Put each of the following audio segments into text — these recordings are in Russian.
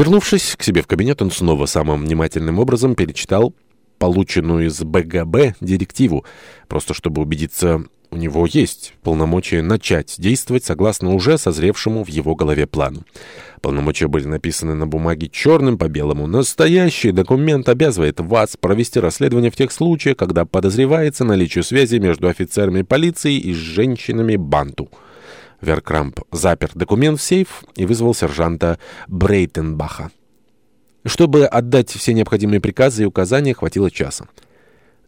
Вернувшись к себе в кабинет, он снова самым внимательным образом перечитал полученную из БГБ директиву, просто чтобы убедиться, у него есть полномочия начать действовать согласно уже созревшему в его голове плану. Полномочия были написаны на бумаге черным по белому. Настоящий документ обязывает вас провести расследование в тех случаях, когда подозревается наличие связи между офицерами полиции и женщинами банту. Веркрамп запер документ в сейф и вызвал сержанта Брейтенбаха. Чтобы отдать все необходимые приказы и указания, хватило часа.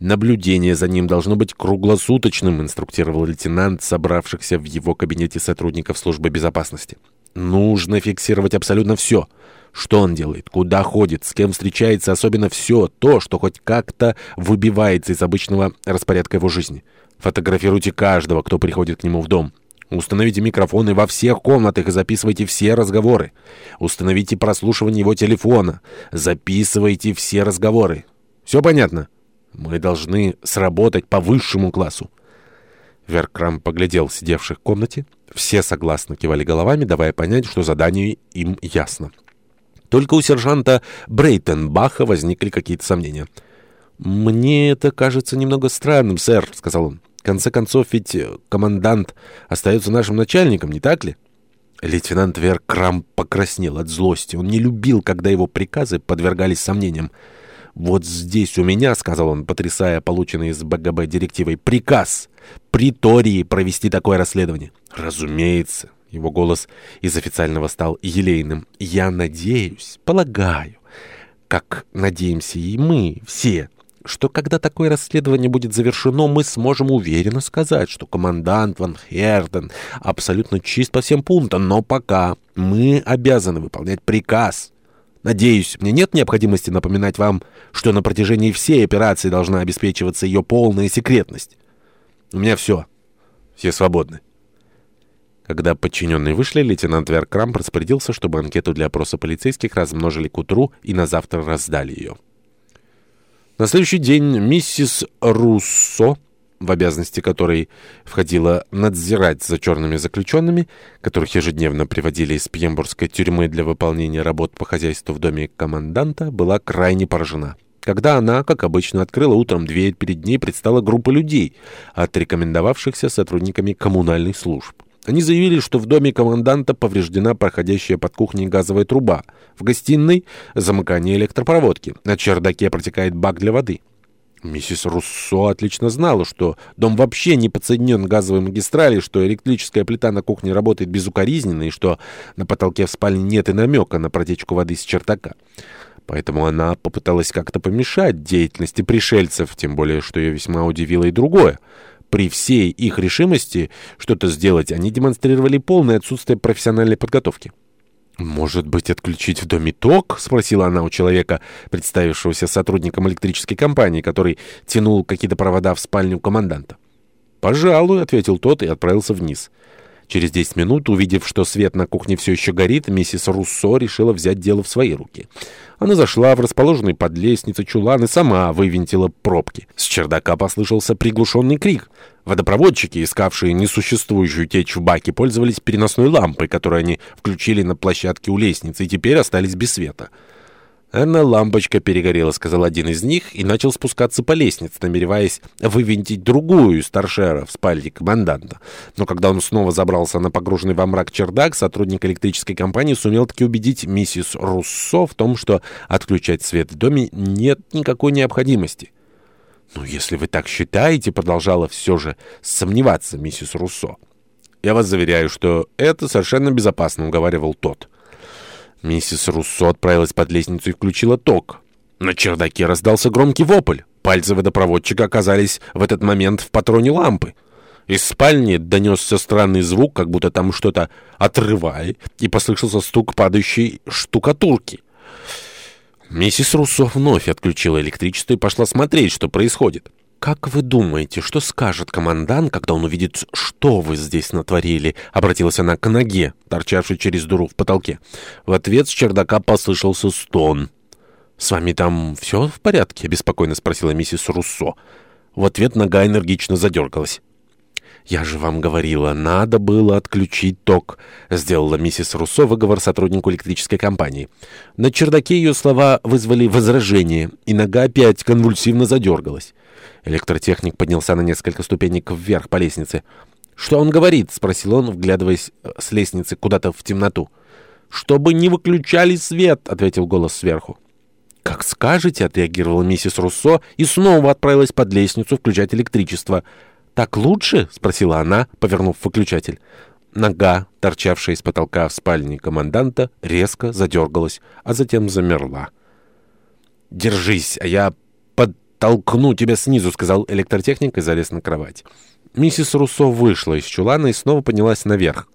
«Наблюдение за ним должно быть круглосуточным», инструктировал лейтенант собравшихся в его кабинете сотрудников службы безопасности. «Нужно фиксировать абсолютно все. Что он делает, куда ходит, с кем встречается, особенно все то, что хоть как-то выбивается из обычного распорядка его жизни. Фотографируйте каждого, кто приходит к нему в дом». Установите микрофоны во всех комнатах и записывайте все разговоры. Установите прослушивание его телефона. Записывайте все разговоры. Все понятно? Мы должны сработать по высшему классу. Веркрам поглядел сидевших в комнате. Все согласно кивали головами, давая понять, что задание им ясно. Только у сержанта Брейтенбаха возникли какие-то сомнения. «Мне это кажется немного странным, сэр», — сказал он. В конце концов, ведь э, командант остается нашим начальником, не так ли? Лейтенант Веркрам покраснел от злости. Он не любил, когда его приказы подвергались сомнениям. «Вот здесь у меня», — сказал он, потрясая полученный из БГБ директивой, — «приказ притории провести такое расследование». «Разумеется». Его голос из официального стал елейным. «Я надеюсь, полагаю, как надеемся и мы все, что когда такое расследование будет завершено, мы сможем уверенно сказать, что командант Ван Херден абсолютно чист по всем пунктам, но пока мы обязаны выполнять приказ. Надеюсь, мне нет необходимости напоминать вам, что на протяжении всей операции должна обеспечиваться ее полная секретность. У меня все. Все свободны. Когда подчиненные вышли, лейтенант Веркрам распорядился, чтобы анкету для опроса полицейских размножили к утру и на завтра раздали ее. На следующий день миссис Руссо, в обязанности которой входило надзирать за черными заключенными, которых ежедневно приводили из пьембургской тюрьмы для выполнения работ по хозяйству в доме команданта, была крайне поражена. Когда она, как обычно, открыла утром дверь, перед ней предстала группа людей, отрекомендовавшихся сотрудниками коммунальных служб. Они заявили, что в доме команданта повреждена проходящая под кухней газовая труба. В гостиной — замыкание электропроводки. На чердаке протекает бак для воды. Миссис Руссо отлично знала, что дом вообще не подсоединен к газовой магистрали, что электрическая плита на кухне работает безукоризненно и что на потолке в спальне нет и намека на протечку воды с чердака. Поэтому она попыталась как-то помешать деятельности пришельцев, тем более, что ее весьма удивило и другое. При всей их решимости что-то сделать, они демонстрировали полное отсутствие профессиональной подготовки. «Может быть, отключить в доме ток?» — спросила она у человека, представившегося сотрудником электрической компании, который тянул какие-то провода в спальню команданта. «Пожалуй», — ответил тот и отправился вниз. Через 10 минут, увидев, что свет на кухне все еще горит, миссис Руссо решила взять дело в свои руки. Она зашла в расположенный под лестницей чулан и сама вывинтила пробки. С чердака послышался приглушенный крик. Водопроводчики, искавшие несуществующую течь в баке, пользовались переносной лампой, которую они включили на площадке у лестницы, и теперь остались без света. «Она лампочка перегорела», — сказал один из них и начал спускаться по лестнице, намереваясь вывинтить другую из в спальне команданта. Но когда он снова забрался на погруженный во мрак чердак, сотрудник электрической компании сумел таки убедить миссис Руссо в том, что отключать свет в доме нет никакой необходимости. «Ну, если вы так считаете», — продолжала все же сомневаться миссис Руссо. «Я вас заверяю, что это совершенно безопасно», — уговаривал тот. Миссис Руссо отправилась под лестницу и включила ток. На чердаке раздался громкий вопль. Пальцы водопроводчика оказались в этот момент в патроне лампы. Из спальни донесся странный звук, как будто там что-то отрывали, и послышался стук падающей штукатурки. Миссис Руссо вновь отключила электричество и пошла смотреть, что происходит. «Как вы думаете, что скажет командант, когда он увидит, что вы здесь натворили?» — обратилась она к ноге, торчавшей через дуру в потолке. В ответ с чердака послышался стон. «С вами там все в порядке?» — беспокойно спросила миссис Руссо. В ответ нога энергично задергалась. «Я же вам говорила, надо было отключить ток», — сделала миссис Руссо выговор сотруднику электрической компании. На чердаке ее слова вызвали возражение, и нога опять конвульсивно задергалась. Электротехник поднялся на несколько ступенек вверх по лестнице. «Что он говорит?» — спросил он, вглядываясь э, с лестницы куда-то в темноту. «Чтобы не выключали свет», — ответил голос сверху. «Как скажете», — отреагировала миссис Руссо и снова отправилась под лестницу включать электричество — «Так лучше?» — спросила она, повернув выключатель. Нога, торчавшая из потолка в спальне команданта, резко задергалась, а затем замерла. «Держись, а я подтолкну тебя снизу», — сказал электротехник и залез на кровать. Миссис Руссо вышла из чулана и снова поднялась наверх.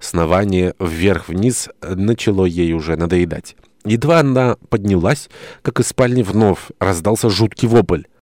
Снование вверх-вниз начало ей уже надоедать. Едва она поднялась, как из спальни вновь раздался жуткий вопль.